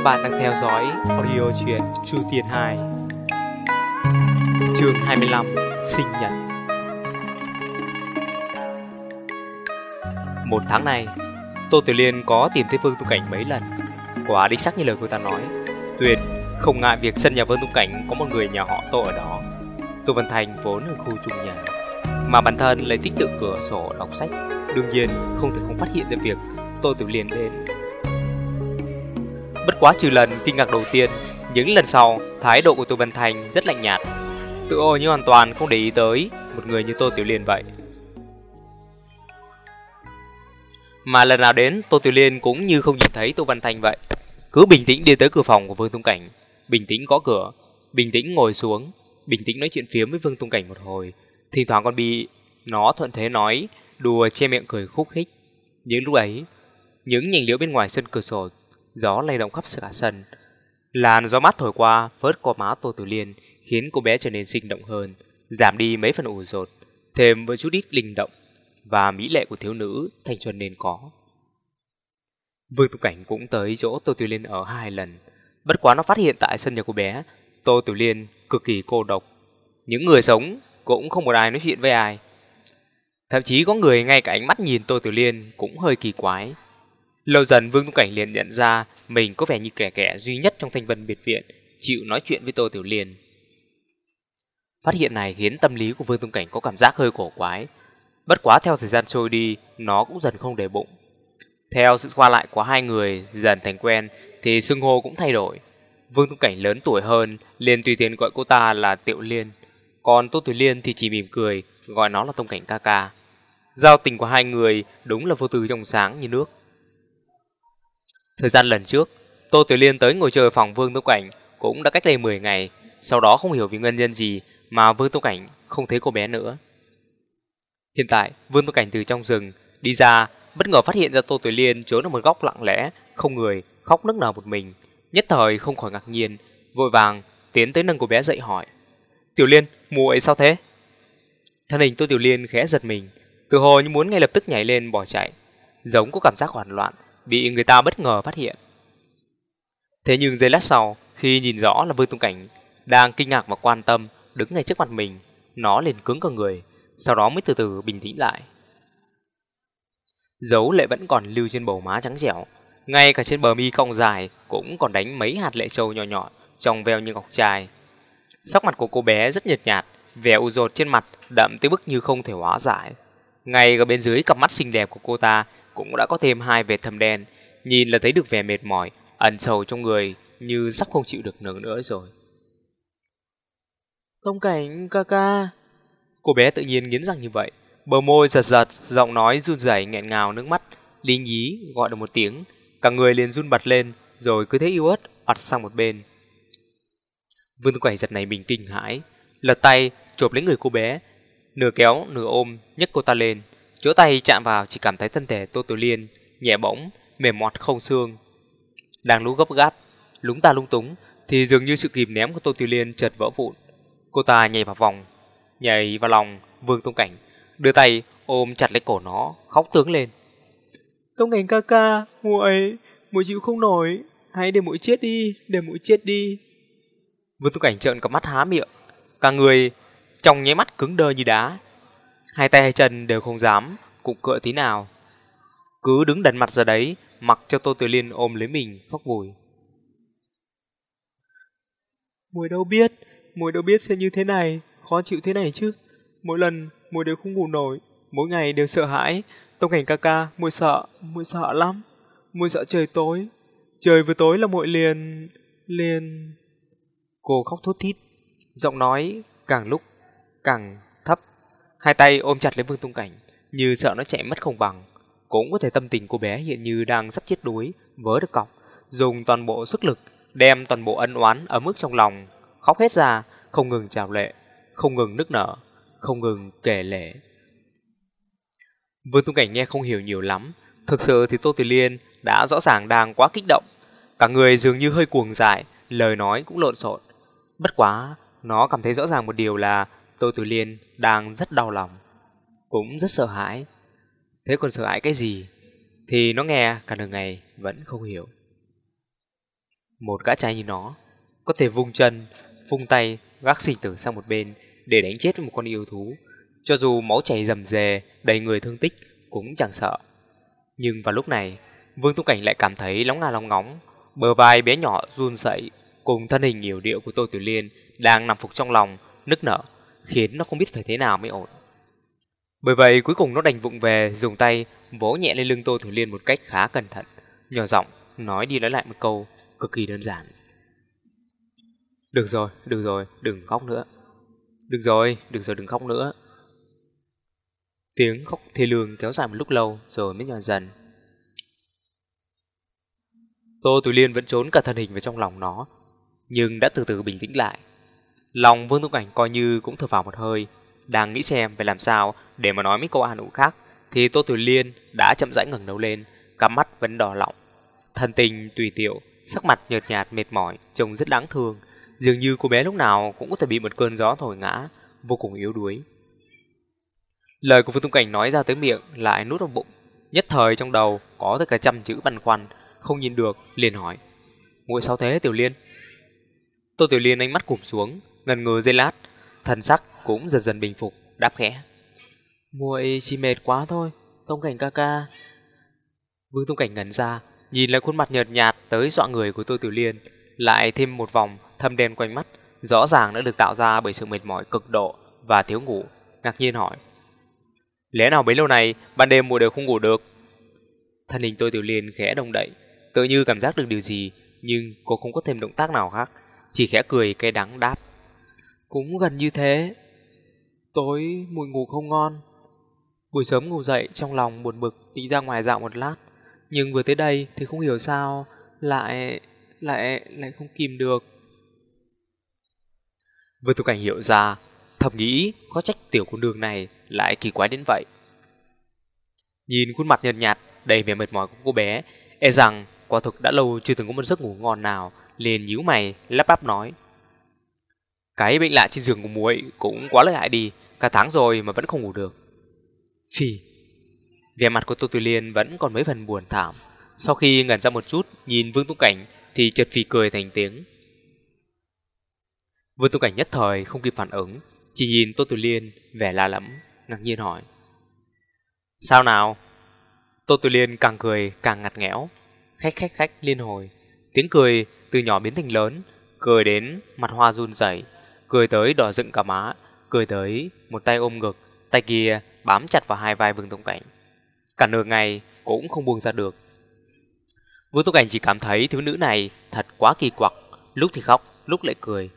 Các bạn đang theo dõi audio truyện Chu Tiên 2 Chương 25 Sinh nhật. Một tháng này, Tô Tiểu Liên có tìm thấy Vương Tung Cảnh mấy lần. Quả đích xác như lời cô ta nói Tuyệt không ngại việc sân nhà Vương Tung Cảnh có một người nhà họ Tô ở đó. Tô Văn Thành vốn ở khu chung nhà Mà bản thân lại thích tự cửa sổ đọc sách. Đương nhiên không thể không phát hiện ra việc Tô Tiểu Liên đến. Bất quá trừ lần kinh ngạc đầu tiên, những lần sau, thái độ của Tô Văn Thành rất lạnh nhạt. Tự ô như hoàn toàn không để ý tới một người như Tô Tiểu Liên vậy. Mà lần nào đến, Tô Tiểu Liên cũng như không nhìn thấy Tô Văn Thành vậy. Cứ bình tĩnh đi tới cửa phòng của Vương Tung Cảnh, bình tĩnh gõ cửa, bình tĩnh ngồi xuống, bình tĩnh nói chuyện phiếm với Vương Tung Cảnh một hồi. Thỉnh thoảng còn bị nó thuận thế nói, đùa che miệng cười khúc khích. Những lúc ấy, những nhành liễu bên ngoài sân cửa sổ gió lay động khắp cả sân. Làn gió mát thổi qua, vớt qua má Tô Tử Liên, khiến cô bé trở nên sinh động hơn, giảm đi mấy phần ủ rột, thêm với chút ít linh động và mỹ lệ của thiếu nữ thanh xuân nên có. Vương Tục Cảnh cũng tới chỗ Tô Tử Liên ở hai lần, bất quá nó phát hiện tại sân nhà cô bé, Tô Tử Liên cực kỳ cô độc. Những người sống cũng không một ai nói chuyện với ai. Thậm chí có người ngay cả ánh mắt nhìn Tô Tử Liên cũng hơi kỳ quái. Lâu dần Vương Tung Cảnh liền nhận ra mình có vẻ như kẻ kẻ duy nhất trong thanh vân biệt viện chịu nói chuyện với Tô Tiểu Liên. Phát hiện này khiến tâm lý của Vương Tung Cảnh có cảm giác hơi cổ quái. Bất quá theo thời gian trôi đi, nó cũng dần không để bụng. Theo sự qua lại của hai người dần thành quen thì xưng hô cũng thay đổi. Vương Tung Cảnh lớn tuổi hơn, liền tùy tiện gọi cô ta là Tiểu Liên. Còn Tô Tiểu Liên thì chỉ mỉm cười, gọi nó là Tung Cảnh ca ca. Giao tình của hai người đúng là vô tư trong sáng như nước. Thời gian lần trước, Tô Tiểu Liên tới ngồi chơi phòng Vương Tông Cảnh cũng đã cách đây 10 ngày, sau đó không hiểu vì nguyên nhân gì mà Vương Tông Cảnh không thấy cô bé nữa. Hiện tại, Vương Tông Cảnh từ trong rừng đi ra, bất ngờ phát hiện ra Tô Tiểu Liên trốn ở một góc lặng lẽ, không người, khóc nức nở một mình, nhất thời không khỏi ngạc nhiên, vội vàng tiến tới nâng cô bé dậy hỏi: "Tiểu Liên, muội sao thế?" Thân hình Tô Tiểu Liên khẽ giật mình, tự hồ như muốn ngay lập tức nhảy lên bỏ chạy, giống có cảm giác hoảng loạn, bị người ta bất ngờ phát hiện. Thế nhưng giây lát sau, khi nhìn rõ là Vương Tung Cảnh đang kinh ngạc và quan tâm đứng ngay trước mặt mình, nó liền cứng cả người, sau đó mới từ từ bình tĩnh lại. Dấu lệ vẫn còn lưu trên bầu má trắng dẻo, ngay cả trên bờ mi cong dài cũng còn đánh mấy hạt lệ trâu nhỏ nhỏ trong veo như ngọc trai. Sắc mặt của cô bé rất nhợt nhạt, vẻ u dột trên mặt đậm tới bức như không thể hóa giải. Ngay ở bên dưới cặp mắt xinh đẹp của cô ta cũng đã có thêm hai vệt thâm đen, nhìn là thấy được vẻ mệt mỏi, ẩn sầu trong người như sắp không chịu được nữa nữa rồi. Tông cảnh ca ca. Cô bé tự nhiên nghiến răng như vậy, bờ môi giật giật, giọng nói run rẩy nghẹn ngào nước mắt, lý nhí gọi được một tiếng, cả người liền run bật lên, rồi cứ thế yếu ớt ặt sang một bên. Vương Tư Quẩy giật này mình kinh hãi, lật tay chộp lấy người cô bé, nửa kéo nửa ôm nhấc cô ta lên, chỗ tay chạm vào chỉ cảm thấy thân thể Tô Tiểu Liên nhẹ bỗng, mềm mọt không xương. Đang lú gấp gáp, lúng ta lung túng thì dường như sự kìm ném của Tô Tiểu Liên chợt vỡ vụn. Cô ta nhảy vào vòng, nhảy vào lòng Vương Tông Cảnh, đưa tay ôm chặt lấy cổ nó, khóc tướng lên. Tông Cảnh ca ca, muội, muội chịu không nổi, hãy để muội chết đi, để muội chết đi. Vương Tông Cảnh trợn cặp mắt há miệng, cả người trong nháy mắt cứng đơ như đá, hai tay hai chân đều không dám cụng cựa tí nào. Cứ đứng đần mặt ra đấy, mặc cho Tô Tiểu Liên ôm lấy mình khóc vùi. Mùi đâu biết, mùi đâu biết sẽ như thế này, khó chịu thế này chứ. Mỗi lần mùi đều không ngủ nổi, mỗi ngày đều sợ hãi. Tông cảnh ca ca, mùi sợ, mùi sợ lắm. Mùi sợ trời tối. Trời vừa tối là muội liền, liền... Cô khóc thút thít, giọng nói càng lúc càng Hai tay ôm chặt lấy Vương Tung Cảnh, như sợ nó chạy mất không bằng. Cũng có thể tâm tình cô bé hiện như đang sắp chết đuối, vớ được cọc, dùng toàn bộ sức lực, đem toàn bộ ân oán ở mức trong lòng, khóc hết ra, không ngừng trào lệ, không ngừng nức nở, không ngừng kể lể. Vương Tung Cảnh nghe không hiểu nhiều lắm, thực sự thì Tô Tử Liên đã rõ ràng đang quá kích động, cả người dường như hơi cuồng dại, lời nói cũng lộn xộn. Bất quá, nó cảm thấy rõ ràng một điều là Tô Tử Liên đang rất đau lòng, cũng rất sợ hãi. Thế còn sợ hãi cái gì? Thì nó nghe cả đường ngày vẫn không hiểu. Một gã trai như nó, có thể vung chân, vung tay, gác sinh tử sang một bên để đánh chết một con yêu thú. Cho dù máu chảy rầm rề, đầy người thương tích, cũng chẳng sợ. Nhưng vào lúc này, Vương Tung Cảnh lại cảm thấy lóng ngà lóng ngóng, bờ vai bé nhỏ run rẩy cùng thân hình nhiều điệu của Tô Tử Liên đang nằm phục trong lòng, nức nở, khiến nó không biết phải thế nào mới ổn. Bởi vậy cuối cùng nó đành vụng về dùng tay vỗ nhẹ lên lưng Tô Tử Liên một cách khá cẩn thận, nhỏ giọng nói đi nói lại một câu cực kỳ đơn giản. Được rồi, được rồi, đừng khóc nữa. Được rồi, được rồi đừng khóc nữa. Tiếng khóc thê lương kéo dài một lúc lâu rồi mới nhỏ dần. Tô Tử Liên vẫn trốn cả thân hình vào trong lòng nó, nhưng đã từ từ bình tĩnh lại. Lòng Vương Tông Cảnh coi như cũng thở vào một hơi, đang nghĩ xem phải làm sao để mà nói mấy câu an ủi khác, thì Tô Tử Liên đã chậm rãi ngẩng đầu lên, cắm mắt vẫn đỏ lọng. Thân tình tùy tiệu, sắc mặt nhợt nhạt mệt mỏi, trông rất đáng thương, dường như cô bé lúc nào cũng có thể bị một cơn gió thổi ngã, vô cùng yếu đuối. Lời của Vương Tông Cảnh nói ra tới miệng lại nuốt vào bụng, nhất thời trong đầu có tới cả trăm chữ băn khoăn, không nhìn được, liền hỏi. Muội sao thế Tiểu Liên? Tô Tiểu Liên ánh mắt cụp xuống, ngần ngừ giây lát, thần sắc cũng dần dần bình phục, đáp khẽ. Muội chỉ mệt quá thôi, Tông Cảnh ca ca. Vương Tông Cảnh ngẩn ra, nhìn lại khuôn mặt nhợt nhạt tới dọa người của Tô Tiểu Liên, lại thêm một vòng thâm đen quanh mắt, rõ ràng đã được tạo ra bởi sự mệt mỏi cực độ và thiếu ngủ, ngạc nhiên hỏi. Lẽ nào bấy lâu này, ban đêm mùa đều không ngủ được? Thân hình Tô Tiểu Liên khẽ động đậy, tự như cảm giác được điều gì, nhưng cô không có thêm động tác nào khác, chỉ khẽ cười cay đắng đáp. Cũng gần như thế. Tối mùi ngủ không ngon. Buổi sớm ngủ dậy trong lòng buồn bực đi ra ngoài dạo một lát, nhưng vừa tới đây thì không hiểu sao lại lại lại không kìm được. vừa Tu Cảnh hiểu ra, thầm nghĩ có trách tiểu con đường này lại kỳ quái đến vậy. Nhìn khuôn mặt nhợt nhạt đầy vẻ mệt mỏi của cô bé, e rằng quả thực đã lâu chưa từng có một giấc ngủ ngon nào, liền nhíu mày lắp bắp nói: "Cái bệnh lạ trên giường của muội cũng quá lợi hại đi, cả tháng rồi mà vẫn không ngủ được." Phì. Vẻ mặt của Tô Tử Liên vẫn còn mấy phần buồn thảm. Sau khi ngẩn ra một chút, nhìn Vương Tung Cảnh thì chợt phì cười thành tiếng. Vương Tung Cảnh nhất thời không kịp phản ứng, chỉ nhìn Tô Tử Liên vẻ lạ lẫm, ngạc nhiên hỏi: "Sao nào?" Tô Tử Liên càng cười càng ngặt nghẽo, khách khách khách liên hồi, tiếng cười từ nhỏ biến thành lớn, cười đến mặt hoa run rẩy, cười tới đỏ dựng cả má, cười tới một tay ôm ngực, tay kia bám chặt vào hai vai Vương Tông Cảnh. Cả nửa ngày cũng không buông ra được. Vương Tông Cảnh chỉ cảm thấy thiếu nữ này thật quá kỳ quặc, lúc thì khóc, lúc lại cười.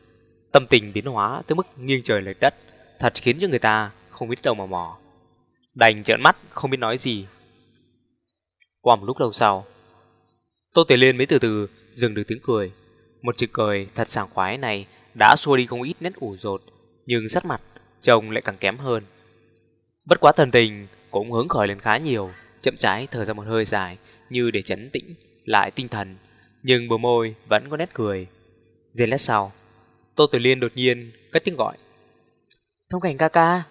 Tâm tình biến hóa tới mức nghiêng trời lệch đất, thật khiến cho người ta không biết đâu mà mò. Đành trợn mắt không biết nói gì. Qua một lúc lâu sau, Tô Tề Liên mới từ từ dừng được tiếng cười. Một chữ cười thật sảng khoái này đã xua đi không ít nét ủ rột, nhưng sắc mặt trông lại càng kém hơn. Bất quá thần tình cũng hứng khởi lên khá nhiều, chậm rãi thở ra một hơi dài như để chấn tĩnh lại tinh thần, nhưng bờ môi vẫn có nét cười. Giây lát sau, Tô Tử Liên đột nhiên cất tiếng gọi. Thông cảnh ca ca.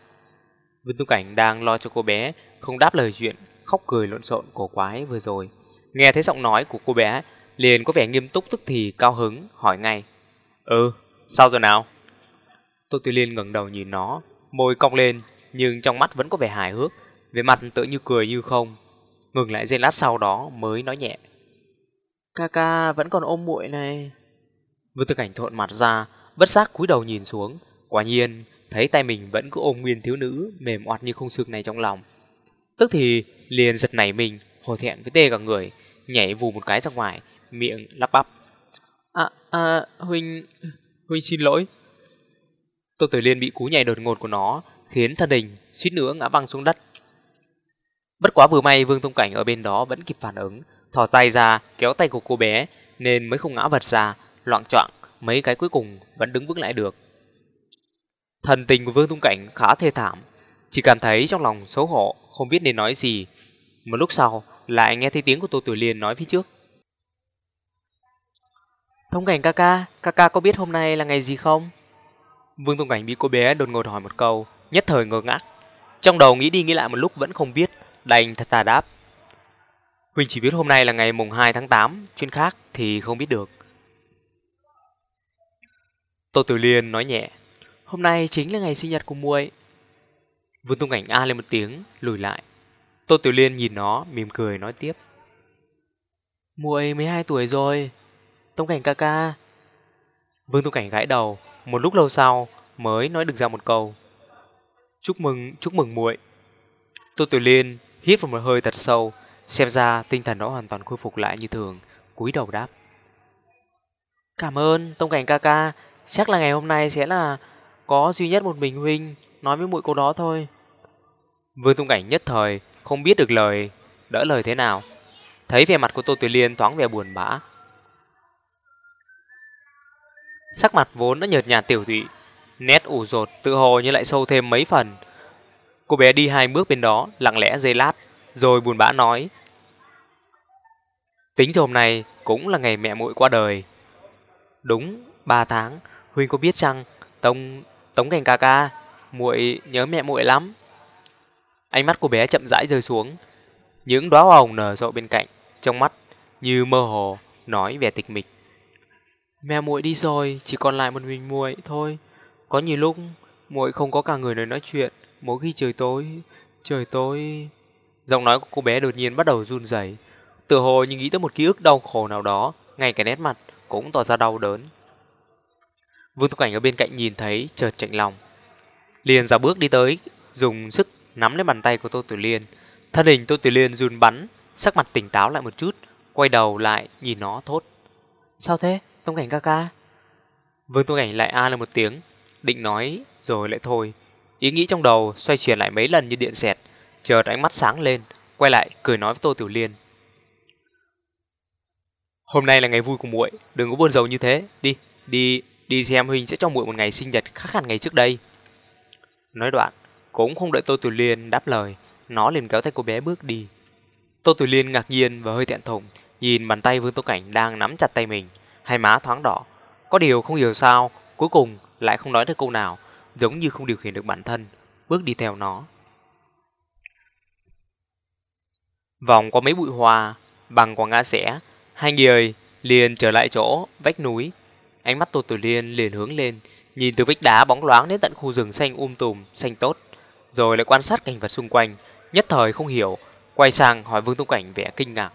Vương Tu Cảnh đang lo cho cô bé, không đáp lời chuyện, khóc cười lộn xộn cổ quái vừa rồi. Nghe thấy giọng nói của cô bé, liền có vẻ nghiêm túc tức thì cao hứng, hỏi ngay. Ừ, sao rồi nào? Tô Tử Liên ngẩng đầu nhìn nó, môi cong lên, nhưng trong mắt vẫn có vẻ hài hước, vẻ mặt tự như cười như không. Ngừng lại giây lát sau đó mới nói nhẹ. Ca ca vẫn còn ôm muội này. Vương Tư Cảnh thộn mặt ra, bất giác cúi đầu nhìn xuống, quả nhiên thấy tay mình vẫn cứ ôm nguyên thiếu nữ mềm oặt như không xương này trong lòng. Tức thì liền giật nảy mình, hổ thẹn với tê cả người, nhảy vù một cái ra ngoài, miệng lắp bắp. À, à, Huynh... Huynh xin lỗi. Tô Tử Liên bị cú nhảy đột ngột của nó, khiến thân hình suýt nữa ngã văng xuống đất. Bất quá vừa may Vương Tông Cảnh ở bên đó vẫn kịp phản ứng, thò tay ra kéo tay của cô bé nên mới không ngã vật ra, loạn choạng mấy cái cuối cùng vẫn đứng vững lại được. Thần tình của Vương Tông Cảnh khá thê thảm, chỉ cảm thấy trong lòng xấu hổ, không biết nên nói gì. Một lúc sau, lại nghe thấy tiếng của Tô Tử Liên nói phía trước. Thông Cảnh ca ca, ca ca có biết hôm nay là ngày gì không? Vương Tung Cảnh bị cô bé đột ngột hỏi một câu, nhất thời ngơ ngác. Trong đầu nghĩ đi nghĩ lại một lúc vẫn không biết, đành thật tà đáp. Huynh chỉ biết hôm nay là ngày mùng 2 tháng 8, chuyên khác thì không biết được. Tô Tử Liên nói nhẹ, hôm nay chính là ngày sinh nhật của muội. Vương Tung Cảnh a lên một tiếng, lùi lại. Tô Tử Liên nhìn nó, mỉm cười nói tiếp. Muội 12 tuổi rồi, tông Cảnh ca ca. Vương tông Cảnh gãi đầu, một lúc lâu sau mới nói được ra một câu. Chúc mừng, chúc mừng muội. Tô Tiểu Liên hít vào một hơi thật sâu, xem ra tinh thần nó hoàn toàn khôi phục lại như thường, cúi đầu đáp. Cảm ơn, Tông Cảnh ca ca, chắc là ngày hôm nay sẽ là có duy nhất một mình huynh nói với muội câu đó thôi. Vương Tông Cảnh nhất thời không biết được lời, đỡ lời thế nào. Thấy vẻ mặt của Tô Tử Liên thoáng vẻ buồn bã. Sắc mặt vốn đã nhợt nhạt tiểu thụy nét ủ rột tự hồ như lại sâu thêm mấy phần. Cô bé đi hai bước bên đó, lặng lẽ dây lát, rồi buồn bã nói. Tính hôm nay cũng là ngày mẹ muội qua đời. Đúng, ba tháng, huynh có biết chăng, Tông Tống Cảnh ca ca, muội nhớ mẹ muội lắm. Ánh mắt cô bé chậm rãi rơi xuống, những đóa hoa hồng nở rộ bên cạnh, trong mắt như mơ hồ nói vẻ tịch mịch. Mẹ muội đi rồi, chỉ còn lại một mình muội thôi. Có nhiều lúc muội không có cả người để nói chuyện, mỗi khi trời tối, trời tối. Giọng nói của cô bé đột nhiên bắt đầu run rẩy, tựa hồ như nghĩ tới một ký ức đau khổ nào đó, ngay cả nét mặt cũng tỏ ra đau đớn. Vương Tục Cảnh ở bên cạnh nhìn thấy chợt chạnh lòng. Liền ra bước đi tới, dùng sức nắm lấy bàn tay của Tô Tử Liên. Thân hình Tô Tử Liên run bắn, sắc mặt tỉnh táo lại một chút, quay đầu lại nhìn nó thốt. Sao thế, Tông Cảnh ca ca? Vương Tông Cảnh lại a lên một tiếng, định nói rồi lại thôi. Ý nghĩ trong đầu xoay chuyển lại mấy lần như điện xẹt, chợt ánh mắt sáng lên, quay lại cười nói với Tô Tiểu Liên. Hôm nay là ngày vui của muội, đừng có buồn rầu như thế, đi, đi, đi xem huynh sẽ cho muội một ngày sinh nhật khác hẳn ngày trước đây. Nói đoạn, cũng không đợi Tô Tiểu Liên đáp lời, nó liền kéo tay cô bé bước đi. Tô Tiểu Liên ngạc nhiên và hơi thẹn thùng, nhìn bàn tay Vương Tô Cảnh đang nắm chặt tay mình, hai má thoáng đỏ. Có điều không hiểu sao, cuối cùng lại không nói được câu nào, giống như không điều khiển được bản thân, bước đi theo nó. Vòng qua mấy bụi hoa, bằng qua ngã rẽ, hai người liền trở lại chỗ vách núi. Ánh mắt Tô Tử Liên liền hướng lên, nhìn từ vách đá bóng loáng đến tận khu rừng xanh um tùm, xanh tốt, rồi lại quan sát cảnh vật xung quanh, nhất thời không hiểu, quay sang hỏi Vương Tông Cảnh vẻ kinh ngạc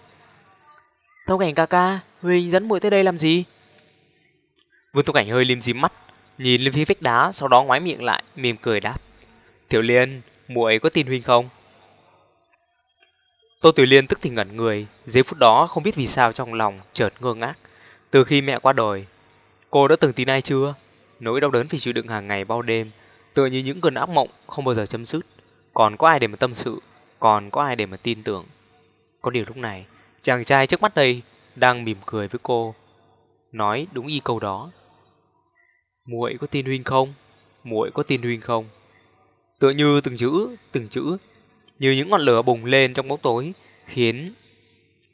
thông Cảnh ca ca, Huynh dẫn muội tới đây làm gì? Vương Thông Cảnh hơi lim dím mắt, nhìn lên phía vách đá, sau đó ngoái miệng lại, mỉm cười đáp. Tiểu Liên, muội có tin Huynh không? Tô Tiểu Liên tức thì ngẩn người, giây phút đó không biết vì sao trong lòng chợt ngơ ngác. Từ khi mẹ qua đời, cô đã từng tin ai chưa? Nỗi đau đớn phải chịu đựng hàng ngày bao đêm, tựa như những cơn ác mộng không bao giờ chấm dứt. Còn có ai để mà tâm sự, còn có ai để mà tin tưởng. Có điều lúc này, chàng trai trước mắt đây đang mỉm cười với cô, nói đúng y câu đó. Muội có tin huynh không? Muội có tin huynh không? Tựa như từng chữ, từng chữ như những ngọn lửa bùng lên trong bóng tối, khiến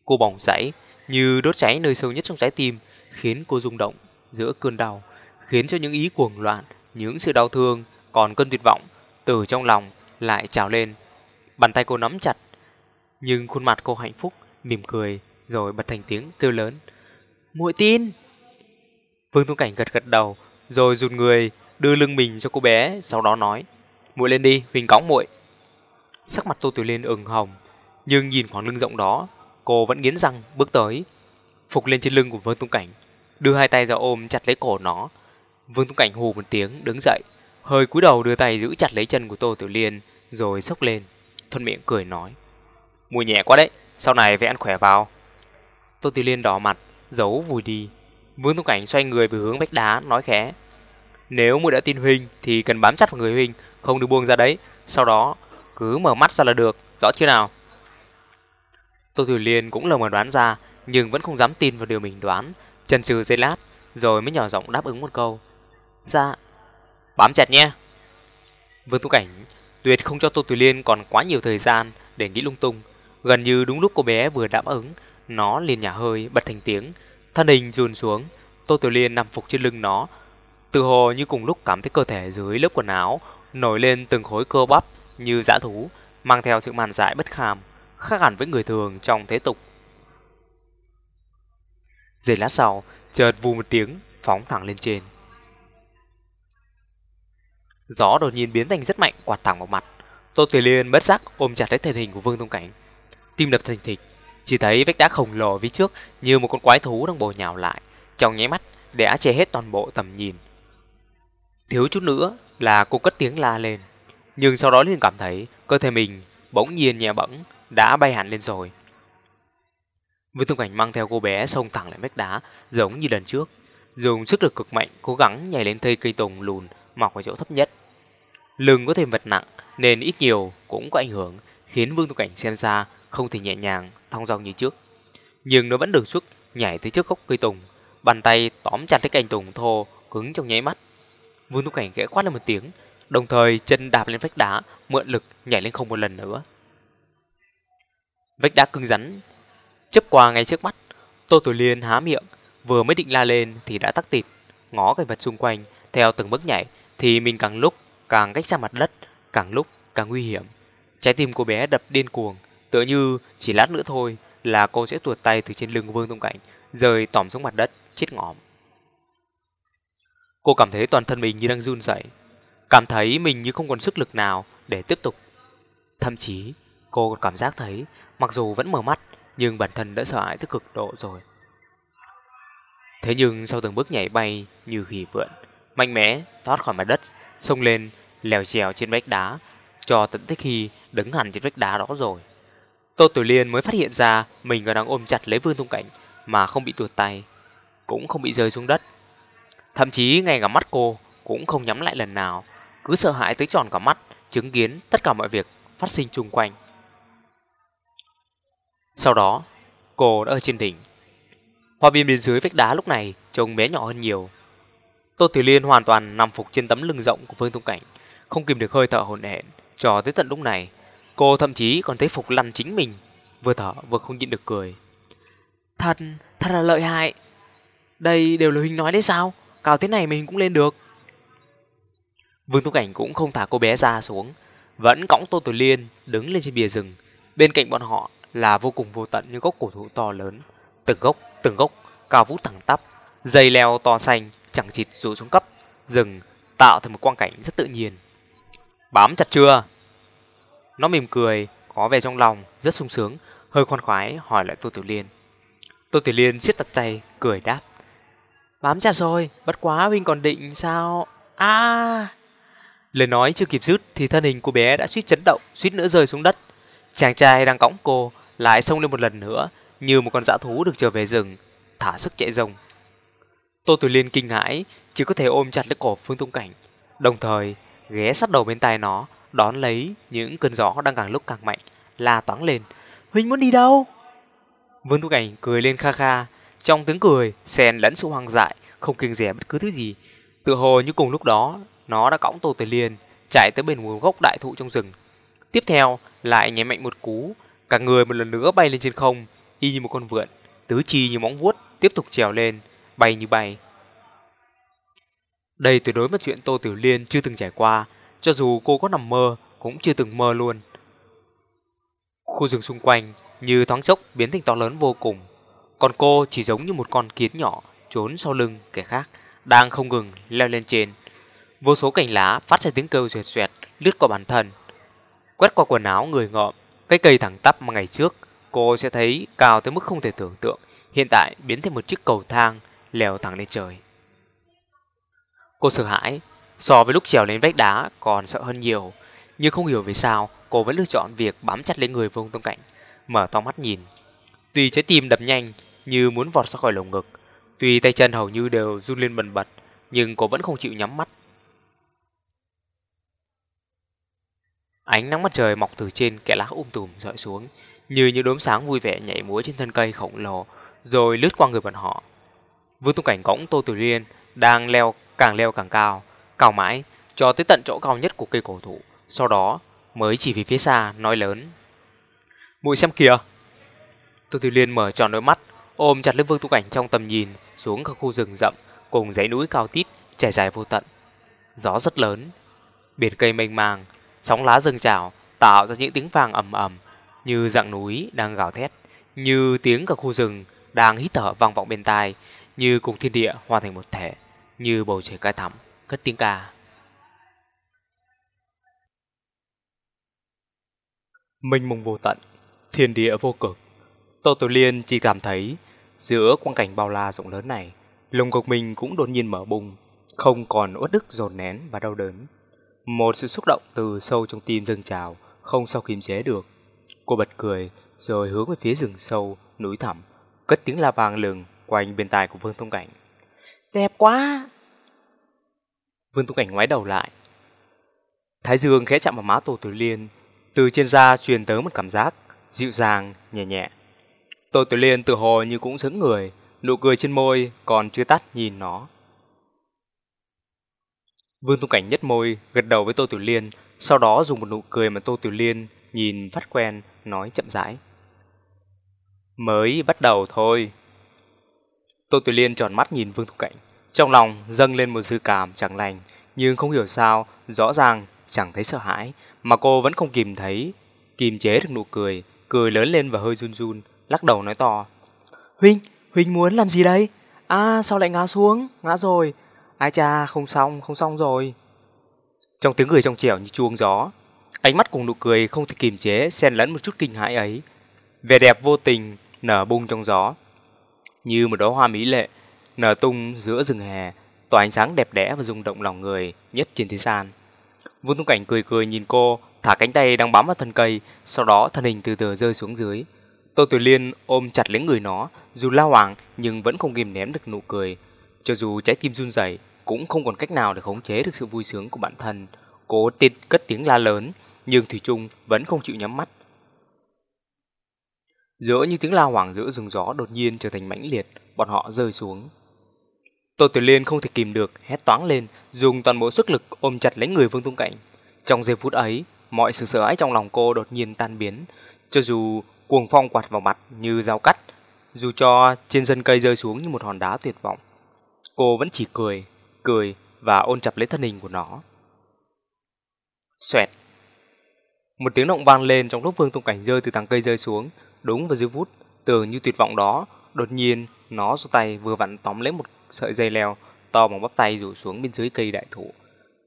cô bỏng cháy như đốt cháy nơi sâu nhất trong trái tim, khiến cô rung động giữa cơn đau, khiến cho những ý cuồng loạn, những sự đau thương, còn cơn tuyệt vọng từ trong lòng lại trào lên. Bàn tay cô nắm chặt, nhưng khuôn mặt cô hạnh phúc, mỉm cười, rồi bật thành tiếng kêu lớn. Muội tin! Vương Tung Cảnh gật gật đầu, rồi rụt người, đưa lưng mình cho cô bé, sau đó nói. Muội lên đi, Huỳnh cõng muội. Sắc mặt Tô Tiểu Liên ửng hồng, nhưng nhìn khoảng lưng rộng đó, cô vẫn nghiến răng bước tới, phục lên trên lưng của Vương Tung Cảnh, đưa hai tay ra ôm chặt lấy cổ nó. Vương Tung Cảnh hù một tiếng đứng dậy, hơi cúi đầu đưa tay giữ chặt lấy chân của Tô Tiểu Liên, rồi sốc lên, thuận miệng cười nói: "Mùi nhẹ quá đấy, sau này phải ăn khỏe vào." Tô Tiểu Liên đỏ mặt, giấu vùi đi. Vương Tung Cảnh xoay người về hướng vách đá, nói khẽ: "Nếu muội đã tin huynh thì cần bám chặt vào người huynh, không được buông ra đấy, sau đó cứ mở mắt ra là được, rõ chưa nào? Tô Tiểu Liên cũng lờ mờ đoán ra, nhưng vẫn không dám tin vào điều mình đoán. Chần chừ giây lát, rồi mới nhỏ giọng đáp ứng một câu. Dạ. Bám chặt nhé. Vương Tu Cảnh tuyệt không cho Tô tùy Liên còn quá nhiều thời gian để nghĩ lung tung. Gần như đúng lúc cô bé vừa đáp ứng, nó liền nhả hơi bật thành tiếng, thân hình run xuống, Tô Tiểu Liên nằm phục trên lưng nó, từ hồ như cùng lúc cảm thấy cơ thể dưới lớp quần áo nổi lên từng khối cơ bắp như dã thú, mang theo sự màn dại bất kham, khác hẳn với người thường trong thế tục. Giây lát sau, chợt vù một tiếng, phóng thẳng lên trên. Gió đột nhiên biến thành rất mạnh quạt thẳng vào mặt. Tô Tùy Liên bất giác ôm chặt lấy thân hình của Vương Tông Cảnh. Tim đập thình thịch, chỉ thấy vách đá khổng lồ phía trước như một con quái thú đang bổ nhào lại, trong nháy mắt đã che hết toàn bộ tầm nhìn. Thiếu chút nữa là cô cất tiếng la lên, nhưng sau đó liền cảm thấy cơ thể mình bỗng nhiên nhẹ bẫng đã bay hẳn lên rồi. Vương Tông Cảnh mang theo cô bé xông thẳng lên vách đá giống như lần trước, dùng sức lực cực mạnh cố gắng nhảy lên thây cây tùng lùn mọc ở chỗ thấp nhất. Lưng có thêm vật nặng nên ít nhiều cũng có ảnh hưởng, khiến Vương Tu Cảnh xem ra không thể nhẹ nhàng, thong dong như trước. Nhưng nó vẫn đường xuất nhảy tới trước gốc cây tùng, bàn tay tóm chặt lấy cành tùng thô, cứng trong nháy mắt. Vương Tu Cảnh khẽ quát lên một tiếng, đồng thời chân đạp lên vách đá, mượn lực nhảy lên không một lần nữa. Vách đá cứng rắn, chớp qua ngay trước mắt, Tô Tử Liên há miệng, vừa mới định la lên thì đã tắc tịt, ngó cảnh vật xung quanh, theo từng bước nhảy thì mình càng lúc càng cách xa mặt đất, càng lúc càng nguy hiểm. Trái tim cô bé đập điên cuồng, tựa như chỉ lát nữa thôi là cô sẽ tuột tay từ trên lưng Vương Tông Cảnh, rời tỏm xuống mặt đất, chết ngõm. Cô cảm thấy toàn thân mình như đang run rẩy, cảm thấy mình như không còn sức lực nào để tiếp tục. Thậm chí, cô còn cảm giác thấy, mặc dù vẫn mở mắt, nhưng bản thân đã sợ hãi tới cực độ rồi. Thế nhưng sau từng bước nhảy bay như khỉ vượn, mạnh mẽ thoát khỏi mặt đất, xông lên, leo trèo trên vách đá, cho tận tích khi đứng hẳn trên vách đá đó rồi. Tô Tử Liên mới phát hiện ra mình còn đang ôm chặt lấy Vương Tung Cảnh mà không bị tuột tay, cũng không bị rơi xuống đất. Thậm chí ngay cả mắt cô cũng không nhắm lại lần nào, cứ sợ hãi tới tròn cả mắt, chứng kiến tất cả mọi việc phát sinh chung quanh. Sau đó, cô đã ở trên đỉnh. Hoa viên bên dưới vách đá lúc này trông bé nhỏ hơn nhiều, Tô Tử Liên hoàn toàn nằm phục trên tấm lưng rộng của Vương Tung Cảnh, không kìm được hơi thở hồn hển. Cho tới tận lúc này, cô thậm chí còn thấy phục lăn chính mình, vừa thở vừa không nhịn được cười. Thật, thật là lợi hại. Đây đều là Huynh nói đấy sao? Cao thế này mình cũng lên được. Vương Tung Cảnh cũng không thả cô bé ra xuống, vẫn cõng Tô Tử Liên đứng lên trên bìa rừng. Bên cạnh bọn họ là vô cùng vô tận những gốc cổ thụ to lớn, từng gốc, từng gốc cao vút thẳng tắp, dây leo to xanh chẳng chịt rủ xuống cấp, rừng tạo thành một quang cảnh rất tự nhiên. Bám chặt chưa? Nó mỉm cười, có vẻ trong lòng rất sung sướng, hơi khoan khoái hỏi lại Tô Tiểu Liên. Tô Tiểu Liên siết chặt tay, cười đáp. Bám chặt rồi, bất quá Huynh còn định sao? À... Lời nói chưa kịp dứt thì thân hình của bé đã suýt chấn động, suýt nữa rơi xuống đất. Chàng trai đang cõng cô lại xông lên một lần nữa, như một con dã thú được trở về rừng, thả sức chạy rồng. Tô tiểu Liên kinh hãi, chỉ có thể ôm chặt lấy cổ Phương Tung Cảnh, đồng thời ghé sát đầu bên tai nó, đón lấy những cơn gió đang càng lúc càng mạnh, la toáng lên. Huynh muốn đi đâu? Vương Tung Cảnh cười lên kha kha, trong tiếng cười xen lẫn sự hoang dại, không kiêng dè bất cứ thứ gì. Tự hồ như cùng lúc đó, nó đã cõng Tô Tử Liên chạy tới bên một gốc đại thụ trong rừng. Tiếp theo lại nhảy mạnh một cú, cả người một lần nữa bay lên trên không, y như một con vượn, tứ chi như móng vuốt tiếp tục trèo lên bay như bay. Đây tuyệt đối là chuyện Tô Tiểu Liên chưa từng trải qua, cho dù cô có nằm mơ cũng chưa từng mơ luôn. Khu rừng xung quanh như thoáng chốc biến thành to lớn vô cùng, còn cô chỉ giống như một con kiến nhỏ trốn sau lưng kẻ khác đang không ngừng leo lên trên. Vô số cành lá phát ra tiếng kêu xoẹt xoẹt lướt qua bản thân, quét qua quần áo người ngợm, cái cây thẳng tắp mà ngày trước cô sẽ thấy cao tới mức không thể tưởng tượng, hiện tại biến thành một chiếc cầu thang leo thẳng lên trời. Cô sợ hãi, so với lúc trèo lên vách đá còn sợ hơn nhiều, nhưng không hiểu vì sao cô vẫn lựa chọn việc bám chặt lấy người Vương Tông Cảnh, mở to mắt nhìn. Tuy trái tim đập nhanh như muốn vọt ra khỏi lồng ngực, tuy tay chân hầu như đều run lên bần bật, nhưng cô vẫn không chịu nhắm mắt. Ánh nắng mặt trời mọc từ trên kẽ lá um tùm dọi xuống, như những đốm sáng vui vẻ nhảy múa trên thân cây khổng lồ, rồi lướt qua người bọn họ. Vương Tông Cảnh cõng Tô Tử Liên đang leo càng leo càng cao, cao mãi cho tới tận chỗ cao nhất của cây cổ thụ, sau đó mới chỉ về phía xa nói lớn. Mùi xem kìa! Tô Tử Liên mở tròn đôi mắt, ôm chặt lấy Vương Tu Cảnh trong tầm nhìn xuống các khu rừng rậm cùng dãy núi cao tít trải dài vô tận. Gió rất lớn, biển cây mênh mang, sóng lá rừng trào tạo ra những tiếng vàng ầm ầm như dạng núi đang gào thét, như tiếng cả khu rừng đang hít thở vang vọng bên tai, như cùng thiên địa hòa thành một thể, như bầu trời cay thắm, cất tiếng cả. Minh mông vô tận, thiên địa vô cực. Tô Tô Liên chỉ cảm thấy giữa quang cảnh bao la rộng lớn này, lồng ngực mình cũng đột nhiên mở bung, không còn uất ức dồn nén và đau đớn. Một sự xúc động từ sâu trong tim dâng trào, không sao kiềm chế được. Cô bật cười rồi hướng về phía rừng sâu, núi thẳm, cất tiếng la vang lừng quanh bên tai của Vương Thông Cảnh. Đẹp quá! Vương Tung Cảnh ngoái đầu lại. Thái Dương khẽ chạm vào má Tô Tử Liên, từ trên da truyền tới một cảm giác dịu dàng, nhẹ nhẹ. Tô Tử Liên tự hồ như cũng sững người, nụ cười trên môi còn chưa tắt nhìn nó. Vương Tung Cảnh nhất môi, gật đầu với Tô Tiểu Liên, sau đó dùng một nụ cười mà Tô Tiểu Liên nhìn phát quen, nói chậm rãi. Mới bắt đầu thôi. Tô Tiểu Liên tròn mắt nhìn Vương Tung Cảnh, trong lòng dâng lên một dư cảm chẳng lành, nhưng không hiểu sao, rõ ràng chẳng thấy sợ hãi, mà cô vẫn không kìm thấy, kìm chế được nụ cười, cười lớn lên và hơi run run, lắc đầu nói to. Huynh, Huynh muốn làm gì đây? À, sao lại ngã xuống? Ngã rồi. Ai cha, không xong, không xong rồi. Trong tiếng cười trong trẻo như chuông gió, ánh mắt cùng nụ cười không thể kìm chế, xen lẫn một chút kinh hãi ấy. Vẻ đẹp vô tình nở bung trong gió, như một đóa hoa mỹ lệ nở tung giữa rừng hè, tỏa ánh sáng đẹp đẽ và rung động lòng người nhất trên thế gian. Vương Tung Cảnh cười cười nhìn cô, thả cánh tay đang bám vào thân cây, sau đó thân hình từ từ rơi xuống dưới. Tô Tử Liên ôm chặt lấy người nó, dù la hoàng nhưng vẫn không kìm nén được nụ cười. Cho dù trái tim run rẩy, cũng không còn cách nào để khống chế được sự vui sướng của bản thân. Cố tít cất tiếng la lớn, nhưng Thủy Trung vẫn không chịu nhắm mắt. Giữa như tiếng la hoàng giữa rừng gió đột nhiên trở thành mãnh liệt, bọn họ rơi xuống. Tô Tiểu Liên không thể kìm được, hét toáng lên, dùng toàn bộ sức lực ôm chặt lấy người Vương Tung Cảnh. Trong giây phút ấy, mọi sự sợ hãi trong lòng cô đột nhiên tan biến. Cho dù cuồng phong quạt vào mặt như dao cắt, dù cho trên sân cây rơi xuống như một hòn đá tuyệt vọng. Cô vẫn chỉ cười, cười và ôn chặt lấy thân hình của nó. Xoẹt! Một tiếng động vang lên trong lúc Vương Tung Cảnh rơi từ tầng cây rơi xuống, đúng vào dưới phút, tưởng như tuyệt vọng đó, đột nhiên nó xuống tay vừa vặn tóm lấy một sợi dây leo to bằng bắp tay rủ xuống bên dưới cây đại thụ.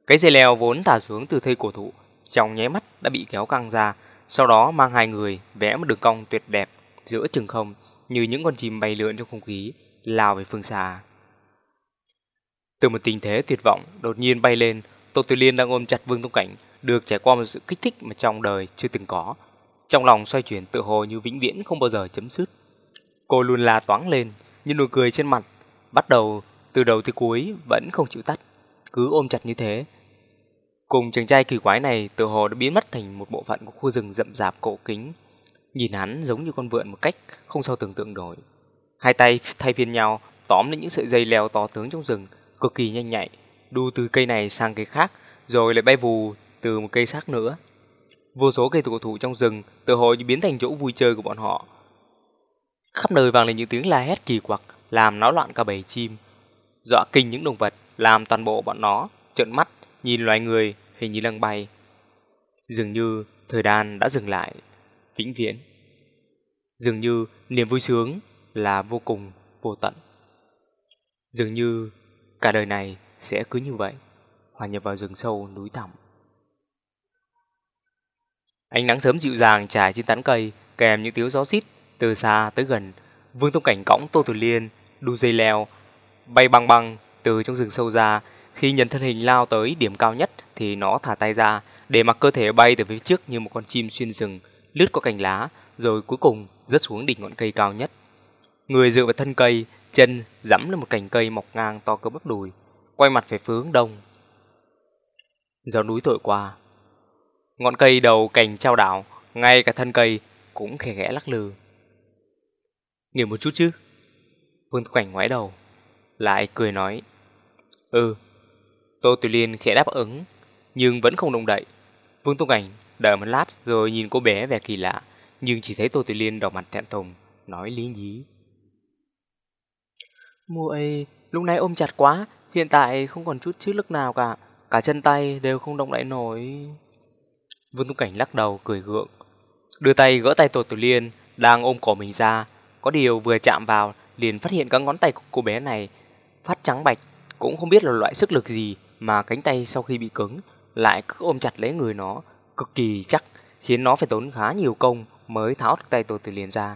Cái dây leo vốn thả xuống từ thây cổ thụ, trong nháy mắt đã bị kéo căng ra, sau đó mang hai người vẽ một đường cong tuyệt đẹp giữa chừng không như những con chim bay lượn trong không khí lao về phương xa. Từ một tình thế tuyệt vọng đột nhiên bay lên, Tô Tử Liên đang ôm chặt Vương Tông Cảnh, được trải qua một sự kích thích mà trong đời chưa từng có. Trong lòng xoay chuyển tự hồ như vĩnh viễn không bao giờ chấm dứt. Cô luôn la toáng lên, nhưng nụ cười trên mặt bắt đầu từ đầu tới cuối vẫn không chịu tắt, cứ ôm chặt như thế. Cùng chàng trai kỳ quái này tự hồ đã biến mất thành một bộ phận của khu rừng rậm rạp cổ kính. Nhìn hắn giống như con vượn một cách không sao tưởng tượng nổi. Hai tay thay phiên nhau tóm lấy những sợi dây leo to tướng trong rừng, cực kỳ nhanh nhạy, đu từ cây này sang cây khác, rồi lại bay vù từ một cây khác nữa. Vô số cây cổ thụ trong rừng tự hồ như biến thành chỗ vui chơi của bọn họ. Khắp nơi vang lên những tiếng la hét kỳ quặc, làm náo loạn cả bầy chim, dọa kinh những động vật, làm toàn bộ bọn nó trợn mắt nhìn loài người hình như đang bay. Dường như thời gian đã dừng lại, vĩnh viễn. Dường như niềm vui sướng là vô cùng, vô tận. Dường như cả đời này sẽ cứ như vậy, hòa nhập vào rừng sâu núi thẳm. Ánh nắng sớm dịu dàng trải trên tán cây, kèm những tiếng gió xít từ xa tới gần. Vương Tông Cảnh cõng Tô Tử Liên, đu dây leo, bay băng băng từ trong rừng sâu ra. Khi nhận thân hình lao tới điểm cao nhất thì nó thả tay ra, để mặc cơ thể bay từ phía trước như một con chim xuyên rừng, lướt qua cành lá, rồi cuối cùng rớt xuống đỉnh ngọn cây cao nhất. Người dựa vào thân cây, chân dẫm lên một cành cây mọc ngang to cỡ bắp đùi, quay mặt về hướng đông. Gió núi thổi qua, ngọn cây đầu cành trao đảo, ngay cả thân cây cũng khẽ khẽ lắc lư. Nghỉ một chút chứ? Vương Cảnh ngoái đầu, lại cười nói. Ừ. Tô Tiểu Liên khẽ đáp ứng, nhưng vẫn không động đậy. Vương Tông Cảnh đợi một lát rồi nhìn cô bé vẻ kỳ lạ, nhưng chỉ thấy Tô Tiểu Liên đỏ mặt thẹn thùng, nói lý nhí. Muội, lúc nãy ôm chặt quá, hiện tại không còn chút sức lực nào cả, cả chân tay đều không động đậy nổi. Vương Tông Cảnh lắc đầu cười gượng, đưa tay gỡ tay Tô Tiểu Liên đang ôm cổ mình ra, có điều vừa chạm vào liền phát hiện các ngón tay của cô bé này phát trắng bạch, cũng không biết là loại sức lực gì mà cánh tay sau khi bị cứng lại cứ ôm chặt lấy người nó, cực kỳ chắc, khiến nó phải tốn khá nhiều công mới tháo được tay Tô Tử Liên ra.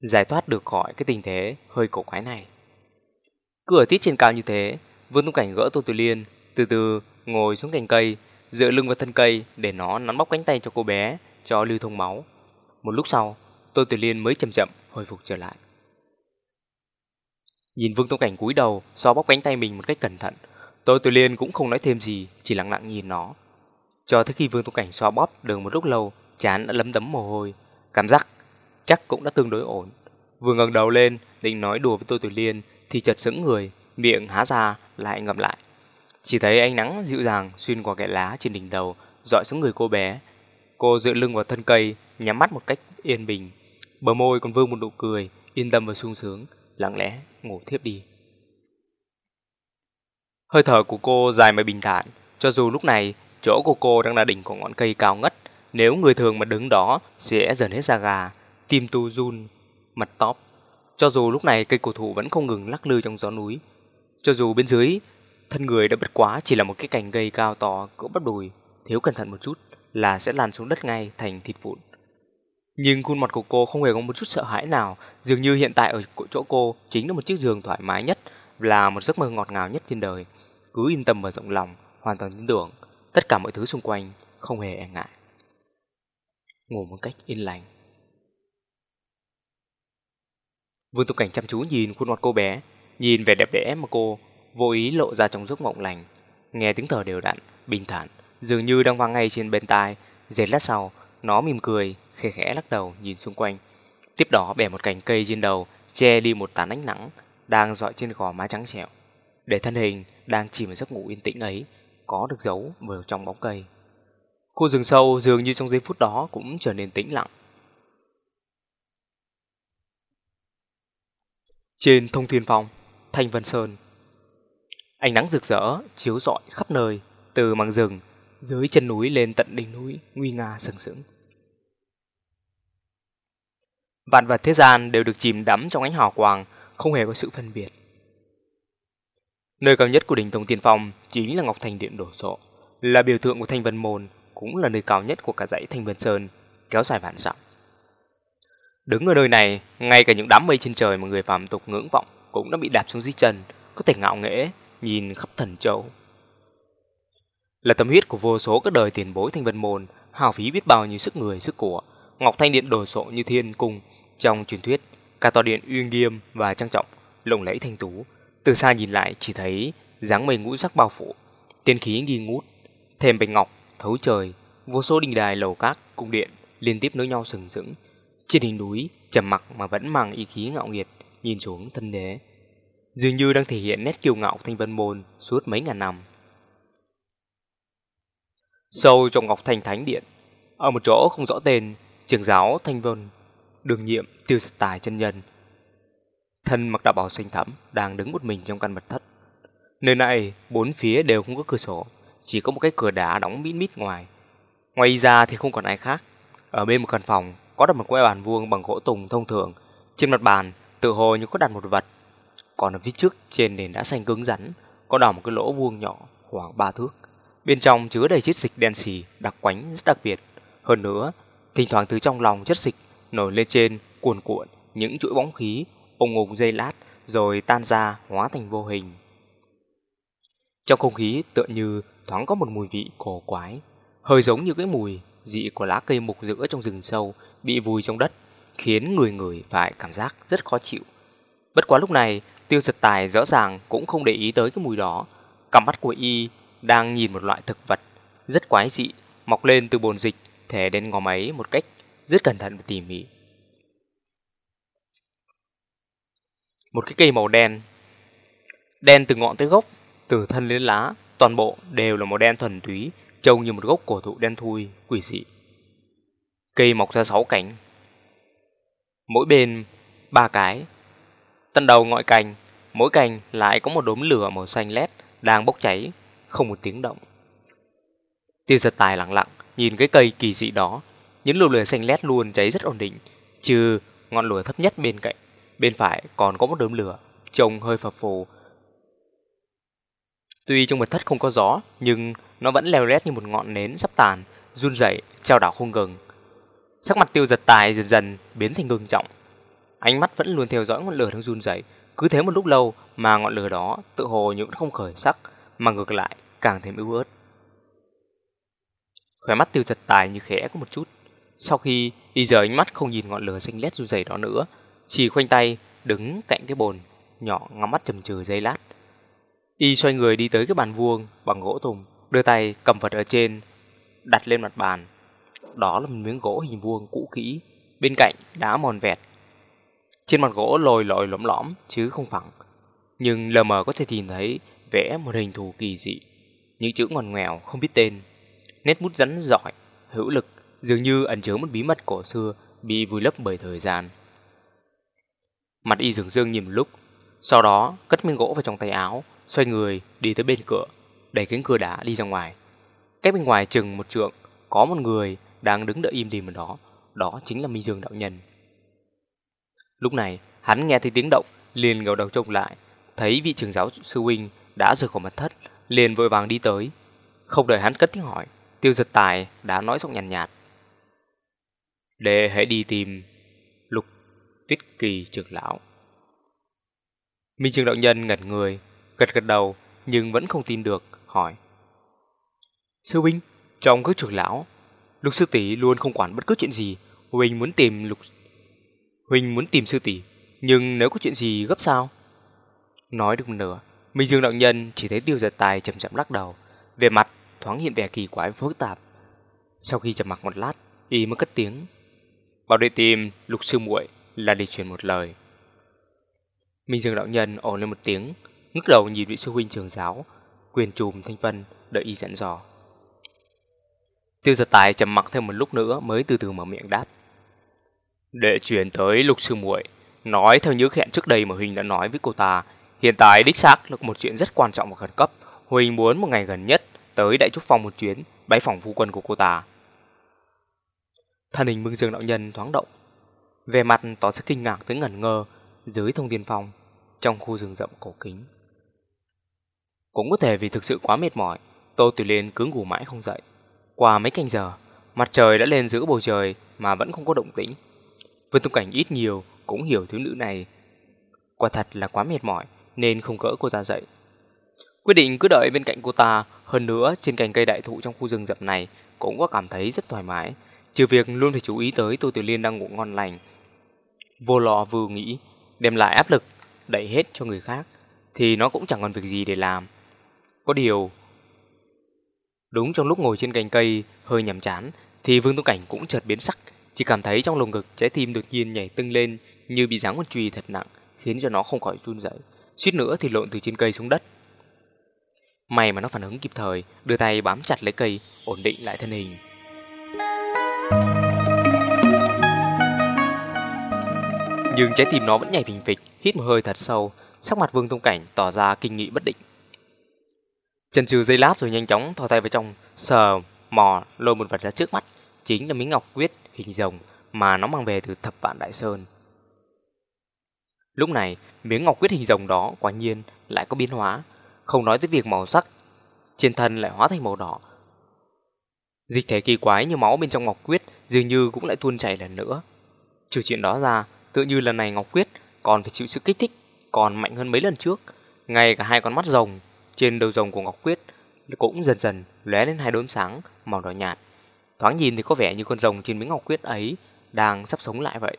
Giải thoát được khỏi cái tình thế hơi cổ quái này. cửa tít trên cao như thế, Vương Tung Cảnh gỡ Tô Tử Liên, từ từ ngồi xuống cành cây, dựa lưng vào thân cây để nó nắn bóc cánh tay cho cô bé, cho lưu thông máu. Một lúc sau, Tô Tử Liên mới chậm chậm hồi phục trở lại. Nhìn Vương Tông Cảnh cúi đầu, so bóp cánh tay mình một cách cẩn thận, Tô Tử Liên cũng không nói thêm gì, chỉ lặng lặng nhìn nó. Cho tới khi Vương Tông Cảnh xoa bóp được một lúc lâu, chán đã lấm tấm mồ hôi, cảm giác chắc cũng đã tương đối ổn. Vừa ngẩng đầu lên, định nói đùa với Tô Tử Liên thì chợt sững người, miệng há ra lại ngậm lại. Chỉ thấy ánh nắng dịu dàng xuyên qua kẽ lá trên đỉnh đầu, dọi xuống người cô bé. Cô dựa lưng vào thân cây, nhắm mắt một cách yên bình. Bờ môi còn vương một nụ cười, yên tâm và sung sướng, lặng lẽ ngủ thiếp đi. Hơi thở của cô dài mà bình thản, cho dù lúc này chỗ của cô đang là đỉnh của ngọn cây cao ngất, nếu người thường mà đứng đó sẽ dần hết da gà, tim tu run, mặt tóp. Cho dù lúc này cây cổ thụ vẫn không ngừng lắc lư trong gió núi, cho dù bên dưới thân người đã bất quá chỉ là một cái cành cây cao to cỡ bắp đùi, thiếu cẩn thận một chút là sẽ lăn xuống đất ngay thành thịt vụn. Nhưng khuôn mặt của cô không hề có một chút sợ hãi nào, dường như hiện tại ở chỗ cô chính là một chiếc giường thoải mái nhất, là một giấc mơ ngọt ngào nhất trên đời. Cứ yên tâm và rộng lòng, hoàn toàn tin tưởng, tất cả mọi thứ xung quanh không hề e ngại. Ngủ một cách yên lành. Vương Tục Cảnh chăm chú nhìn khuôn mặt cô bé, nhìn vẻ đẹp đẽ mà cô vô ý lộ ra trong giấc mộng lành, nghe tiếng thở đều đặn, bình thản, dường như đang vang ngay trên bên tai. dệt lát sau, nó mỉm cười, khẽ khẽ lắc đầu nhìn xung quanh. Tiếp đó bẻ một cành cây trên đầu, che đi một tán ánh nắng đang dọi trên gò má trắng trẻo. Để thân hình đang chìm vào giấc ngủ yên tĩnh ấy có được giấu vào trong bóng cây. Khu rừng sâu dường như trong giây phút đó cũng trở nên tĩnh lặng. Trên thông thiên phòng Thanh Vân Sơn. Ánh nắng rực rỡ chiếu rọi khắp nơi, từ mảng rừng dưới chân núi lên tận đỉnh núi nguy nga sừng sững. Vạn vật thế gian đều được chìm đắm trong ánh hào quang, không hề có sự phân biệt. Nơi cao nhất của đỉnh tông Tiên Phong chính là Ngọc Thành Điện đổ sộ, là biểu tượng của Thanh Vân Môn, cũng là nơi cao nhất của cả dãy Thanh Vân Sơn, kéo dài vạn dặm. Đứng ở nơi này, ngay cả những đám mây trên trời mà người phàm tục ngưỡng vọng cũng đã bị đạp xuống dưới chân, có thể ngạo nghễ nhìn khắp thần châu. Là tâm huyết của vô số các đời tiền bối Thanh Vân Môn, hào phí biết bao nhiêu sức người sức của, Ngọc Thanh Điện đổ sộ như thiên cung trong truyền thuyết, cả tòa điện uy nghiêm và trang trọng, lộng lẫy thanh tú, từ xa nhìn lại chỉ thấy dáng mây ngũ sắc bao phủ, tiên khí nghi ngút, thêm bạch ngọc thấu trời, vô số đình đài lầu các cung điện liên tiếp nối nhau sừng sững. Trên đỉnh núi trầm mặc mà vẫn mang ý khí ngạo nghiệt, nhìn xuống thân đế, dường như đang thể hiện nét kiêu ngạo thanh vân môn suốt mấy ngàn năm. Sâu trong ngọc thành thánh điện, ở một chỗ không rõ tên, trường giáo thanh vân đường nhiệm tiêu giật tài chân nhân. Thân mặc đạo bào xanh thẫm đang đứng một mình trong căn mật thất. Nơi này bốn phía đều không có cửa sổ, chỉ có một cái cửa đá đóng mít mít ngoài. Ngoài ra thì không còn ai khác. Ở bên một căn phòng có đặt một cái bàn vuông bằng gỗ tùng thông thường. Trên mặt bàn tự hồ như có đặt một vật. Còn ở phía trước trên nền đá xanh cứng rắn có đào một cái lỗ vuông nhỏ khoảng ba thước. Bên trong chứa đầy chất dịch đen xì đặc quánh rất đặc biệt. Hơn nữa, thỉnh thoảng từ trong lòng chất dịch nổi lên trên, cuồn cuộn, những chuỗi bóng khí, ùng ùng dây lát, rồi tan ra, hóa thành vô hình. Trong không khí tựa như thoáng có một mùi vị cổ quái, hơi giống như cái mùi dị của lá cây mục giữa trong rừng sâu bị vùi trong đất, khiến người người phải cảm giác rất khó chịu. Bất quá lúc này, tiêu giật tài rõ ràng cũng không để ý tới cái mùi đó. Cặp mắt của y đang nhìn một loại thực vật rất quái dị mọc lên từ bồn dịch thể đến ngòm ấy một cách rất cẩn thận và tỉ mỉ. Một cái cây màu đen, đen từ ngọn tới gốc, từ thân đến lá, toàn bộ đều là màu đen thuần túy, trông như một gốc cổ thụ đen thui, quỷ dị. Cây mọc ra sáu cánh, mỗi bên ba cái. Tận đầu ngọn cành, mỗi cành lại có một đốm lửa màu xanh lét đang bốc cháy, không một tiếng động. Tiêu giật tài lặng lặng nhìn cái cây kỳ dị đó, những lùa lửa xanh lét luôn cháy rất ổn định, trừ ngọn lửa thấp nhất bên cạnh. Bên phải còn có một đốm lửa, trông hơi phập phù. Tuy trong mật thất không có gió, nhưng nó vẫn leo lét như một ngọn nến sắp tàn, run rẩy trao đảo không ngừng. Sắc mặt tiêu giật tài dần dần biến thành ngưng trọng. Ánh mắt vẫn luôn theo dõi ngọn lửa đang run rẩy. Cứ thế một lúc lâu mà ngọn lửa đó tự hồ như không khởi sắc, mà ngược lại càng thêm yếu ớt. Khóe mắt tiêu giật tài như khẽ có một chút. Sau khi y giờ ánh mắt không nhìn ngọn lửa xanh lét run rẩy đó nữa, chỉ khoanh tay đứng cạnh cái bồn nhỏ ngắm mắt trầm chừ giây lát. Y xoay người đi tới cái bàn vuông bằng gỗ thùng, đưa tay cầm vật ở trên, đặt lên mặt bàn. Đó là một miếng gỗ hình vuông cũ kỹ, bên cạnh đá mòn vẹt. Trên mặt gỗ lồi lồi lõm lõm chứ không phẳng, nhưng lờ mờ có thể nhìn thấy vẽ một hình thù kỳ dị, những chữ ngoằn ngoèo không biết tên. Nét bút rắn giỏi, hữu lực, dường như ẩn chứa một bí mật cổ xưa bị vùi lấp bởi thời gian. Mặt y dường dương nhìn một lúc, sau đó cất miếng gỗ vào trong tay áo, xoay người đi tới bên cửa, đẩy cánh cửa đá đi ra ngoài. Cách bên ngoài chừng một trượng, có một người đang đứng đợi im đìm ở đó, đó chính là Minh Dương đạo nhân. Lúc này, hắn nghe thấy tiếng động, liền ngẩng đầu trông lại, thấy vị trưởng giáo sư huynh đã rời khỏi mật thất, liền vội vàng đi tới. Không đợi hắn cất tiếng hỏi, Tiêu Giật Tài đã nói giọng nhàn nhạt, nhạt. Để hãy đi tìm Lục Tuyết Kỳ trưởng lão. Minh Trường đạo nhân ngẩn người, gật gật đầu nhưng vẫn không tin được, hỏi. Sư huynh, trong các trưởng lão, Lục sư tỷ luôn không quản bất cứ chuyện gì, huynh muốn tìm Lục huynh muốn tìm sư tỷ, nhưng nếu có chuyện gì gấp sao? Nói được một nửa, Minh Dương đạo nhân chỉ thấy Tiêu Giật Tài chậm chậm lắc đầu, về mặt thoáng hiện vẻ kỳ quái phức tạp. Sau khi trầm mặc một lát, y mới cất tiếng. Bảo đi tìm Lục sư muội là để truyền một lời. Minh Dương đạo nhân ồ lên một tiếng, ngước đầu nhìn vị sư huynh trường giáo, quyền trùm thanh vân đợi y dặn dò. Tiêu giật tài trầm mặc thêm một lúc nữa mới từ từ mở miệng đáp. Để truyền tới lục sư muội nói theo những hẹn trước đây mà huynh đã nói với cô ta, hiện tại đích xác là một chuyện rất quan trọng và khẩn cấp. huynh muốn một ngày gần nhất tới Đại Trúc Phong một chuyến, bái phòng phu quân của cô ta. Thân hình Mương Dương đạo nhân thoáng động, về mặt tỏ ra kinh ngạc tới ngẩn ngơ dưới thông thiên phòng trong khu rừng rậm cổ kính. Cũng có thể vì thực sự quá mệt mỏi, Tô Tử Liên cứ ngủ mãi không dậy. Qua mấy canh giờ, mặt trời đã lên giữa bầu trời mà vẫn không có động tĩnh. Vương Tung Cảnh ít nhiều cũng hiểu thiếu nữ này. Quả thật là quá mệt mỏi nên không cỡ cô ta dậy. Quyết định cứ đợi bên cạnh cô ta, hơn nữa trên cành cây đại thụ trong khu rừng rậm này cũng có cảm thấy rất thoải mái. Trừ việc luôn phải chú ý tới Tô Tiểu Liên đang ngủ ngon lành. Vô lo vừa nghĩ, đem lại áp lực, đẩy hết cho người khác, thì nó cũng chẳng còn việc gì để làm. Có điều, đúng trong lúc ngồi trên cành cây hơi nhàm chán, thì Vương Tông Cảnh cũng chợt biến sắc, chỉ cảm thấy trong lồng ngực trái tim đột nhiên nhảy tưng lên như bị giáng con chùy thật nặng, khiến cho nó không khỏi run rẩy, suýt nữa thì lộn từ trên cây xuống đất. May mà nó phản ứng kịp thời, đưa tay bám chặt lấy cây, ổn định lại thân hình. Nhưng trái tim nó vẫn nhảy phình phịch, hít một hơi thật sâu, sắc mặt Vương Tông Cảnh tỏ ra kinh nghị bất định. Chần chừ giây lát rồi nhanh chóng thò tay vào trong, sờ, mò, lôi một vật ra trước mắt, chính là miếng ngọc quyết hình rồng mà nó mang về từ thập vạn đại sơn. Lúc này, miếng ngọc quyết hình rồng đó quả nhiên lại có biến hóa, không nói tới việc màu sắc, trên thân lại hóa thành màu đỏ. Dịch thể kỳ quái như máu bên trong ngọc quyết dường như cũng lại tuôn chảy lần nữa. Trừ chuyện đó ra, Tựa như lần này ngọc quyết còn phải chịu sự kích thích, còn mạnh hơn mấy lần trước. Ngay cả hai con mắt rồng trên đầu rồng của ngọc quyết cũng dần dần lóe lên hai đốm sáng màu đỏ nhạt. Thoáng nhìn thì có vẻ như con rồng trên miếng ngọc quyết ấy đang sắp sống lại vậy.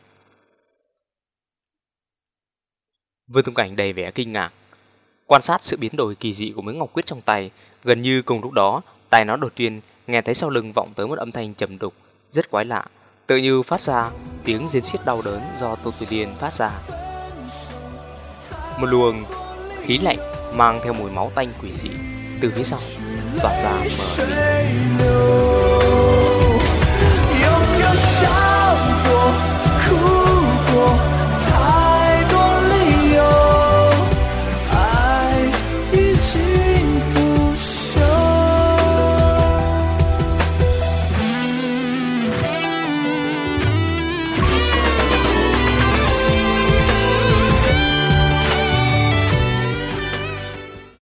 Vương Tung Cảnh đầy vẻ kinh ngạc, quan sát sự biến đổi kỳ dị của miếng ngọc quyết trong tay, gần như cùng lúc đó, tay nó đột nhiên nghe thấy sau lưng vọng tới một âm thanh trầm đục, rất quái lạ, tự như phát ra tiếng rên xiết đau đớn do Tô Tử Liên phát ra. Một luồng khí lạnh mang theo mùi máu tanh quỷ dị từ phía sau, tỏa ra mở mình.